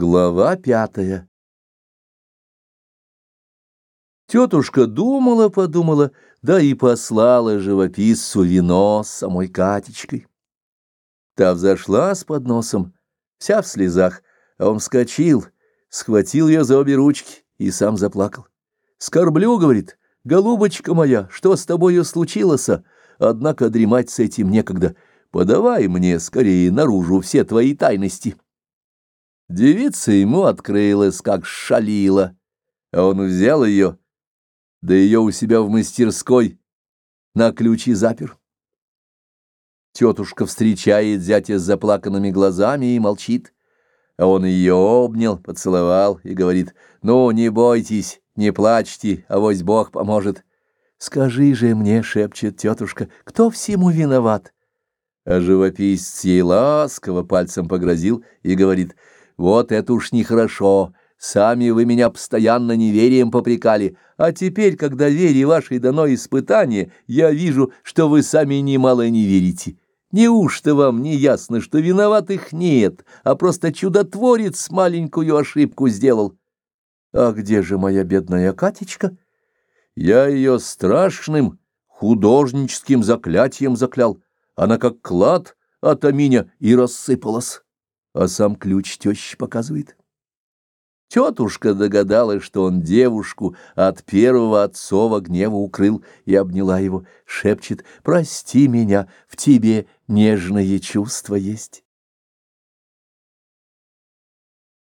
Глава пятая Тетушка думала-подумала, да и послала живописцу вино с самой Катечкой. Та взошла с подносом, вся в слезах, а он вскочил, схватил ее за обе ручки и сам заплакал. «Скорблю, — говорит, — голубочка моя, что с тобою случилось? Однако дремать с этим некогда. Подавай мне скорее наружу все твои тайности». Девица ему открылась, как шалила, а он взял ее, да ее у себя в мастерской на ключи запер. Тетушка встречает зятя с заплаканными глазами и молчит, а он ее обнял, поцеловал и говорит, «Ну, не бойтесь, не плачьте, авось Бог поможет». «Скажи же мне, — шепчет тетушка, — кто всему виноват?» А живописец ей ласково пальцем погрозил и говорит, — вот это уж нехорошо. Сами вы меня постоянно неверием попрекали, а теперь, когда вере вашей дано испытание, я вижу, что вы сами немало не верите. Неужто вам не ясно, что виноватых нет, а просто чудотворец маленькую ошибку сделал? А где же моя бедная Катечка? Я ее страшным художническим заклятием заклял. Она как клад от аминя и рассыпалась а сам ключ тещи показывает. Тетушка догадалась, что он девушку от первого отцова гнева укрыл и обняла его, шепчет «Прости меня, в тебе нежное чувство есть».